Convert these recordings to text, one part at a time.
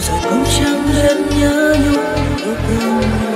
rồi cũng chẳng biết nhớ nhung. yêu thương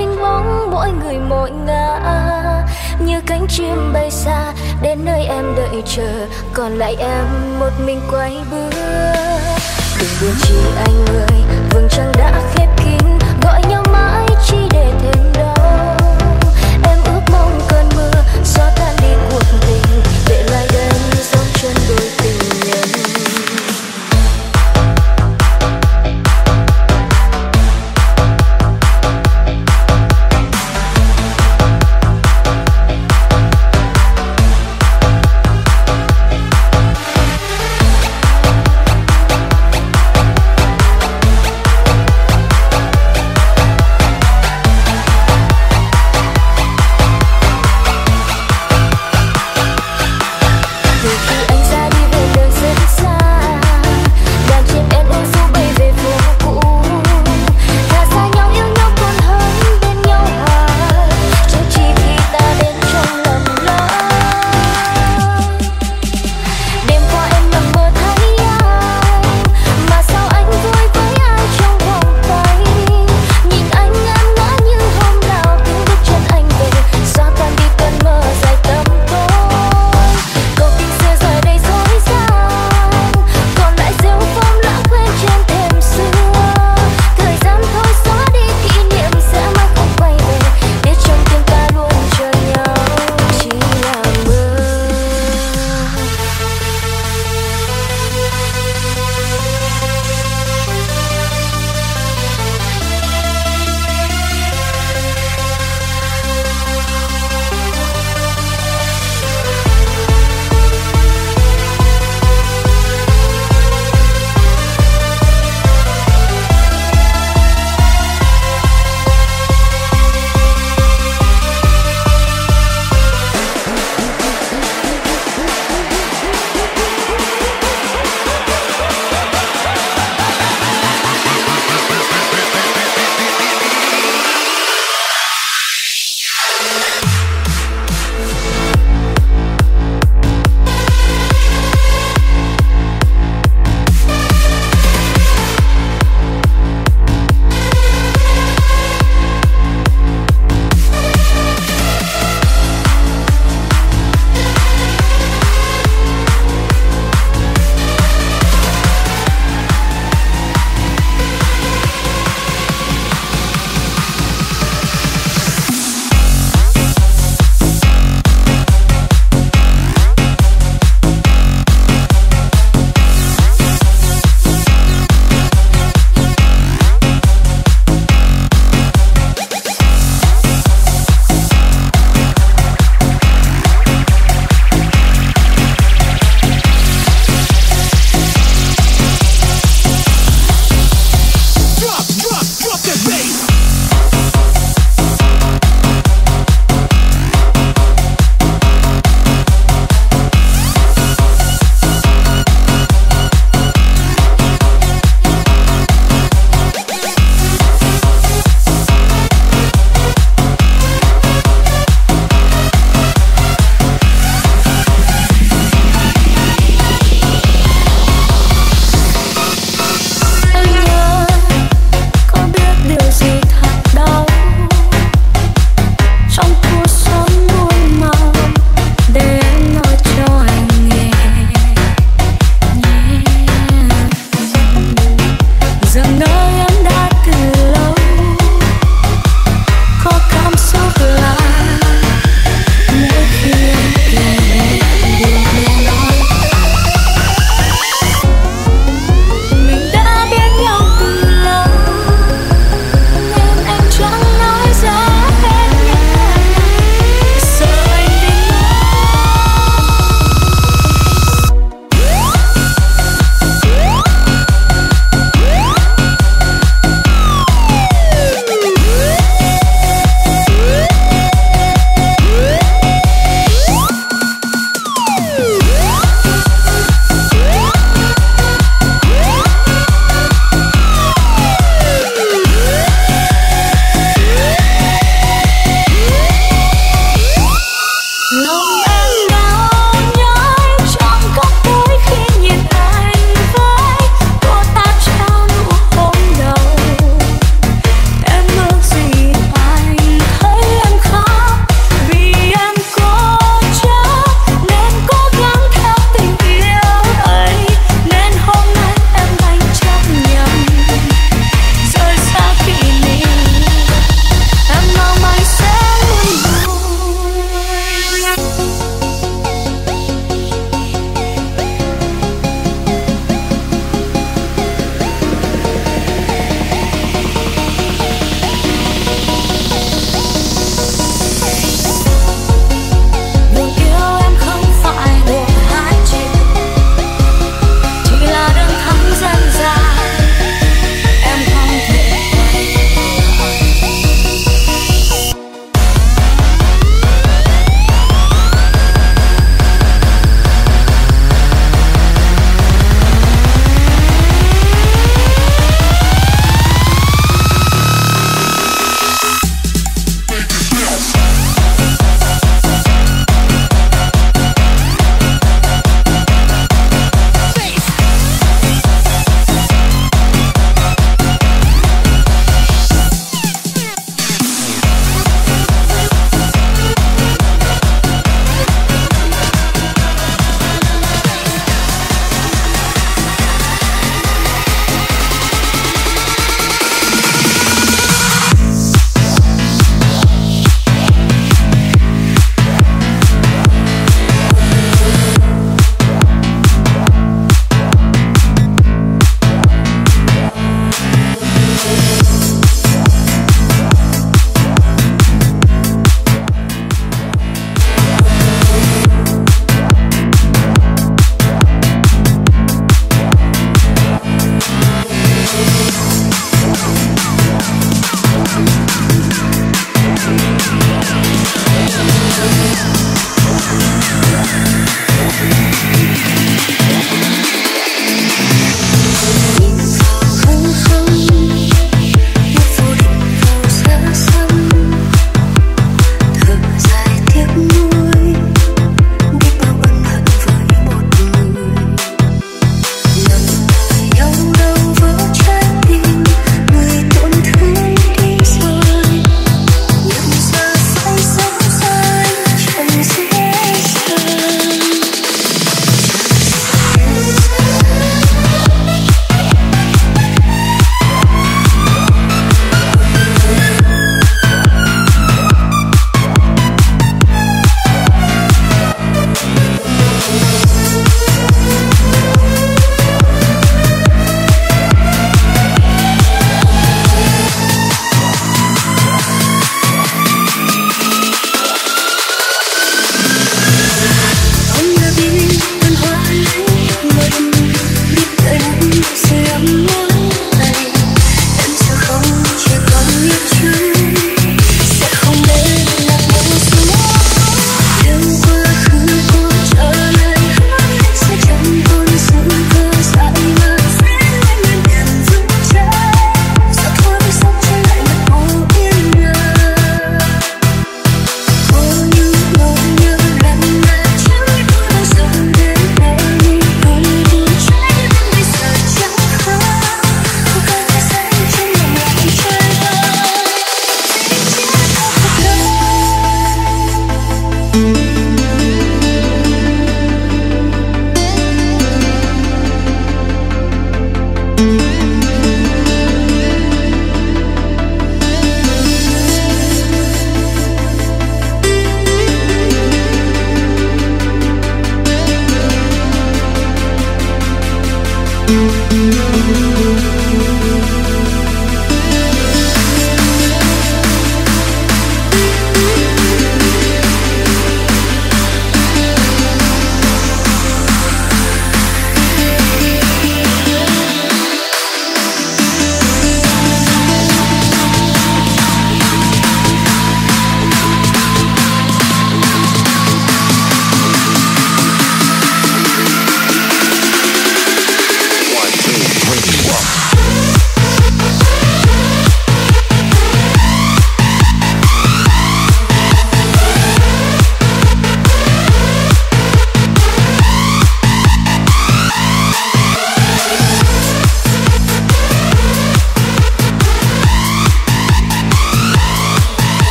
hình bóng mỗi người mỗi ngã. Như cánh chim bay xa, đến nơi em đợi chờ. Còn lại em một mình quay bước. Đừng buồn chi anh ơi vương trăng đã khép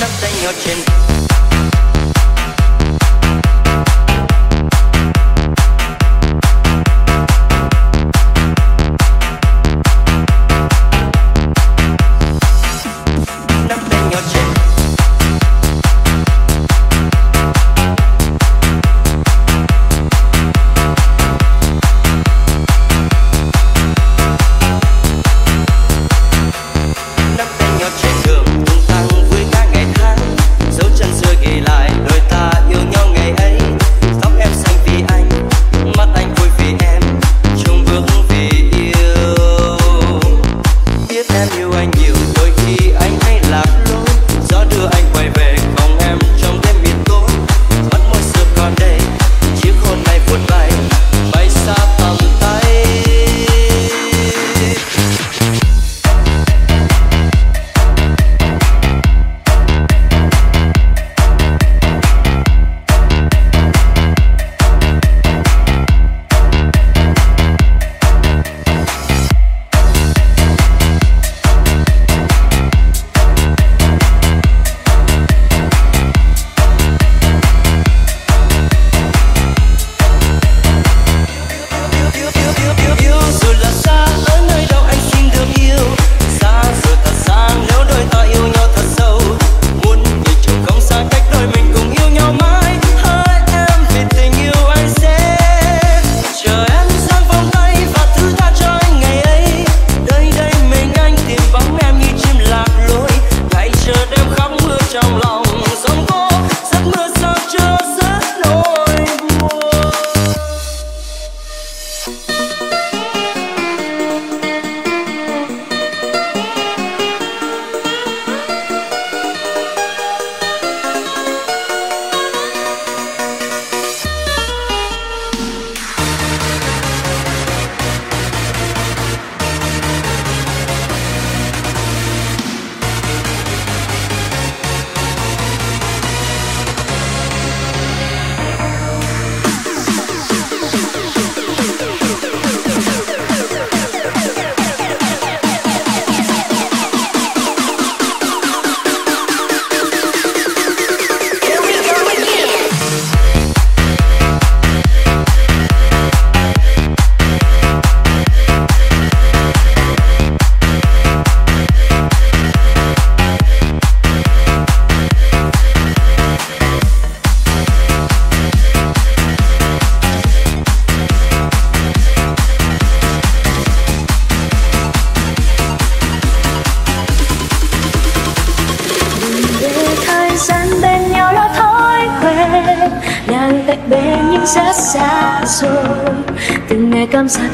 nothing your chin.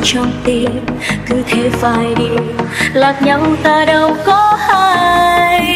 Trong tim cứ thế phải đi lạc nhau ta đâu có hay.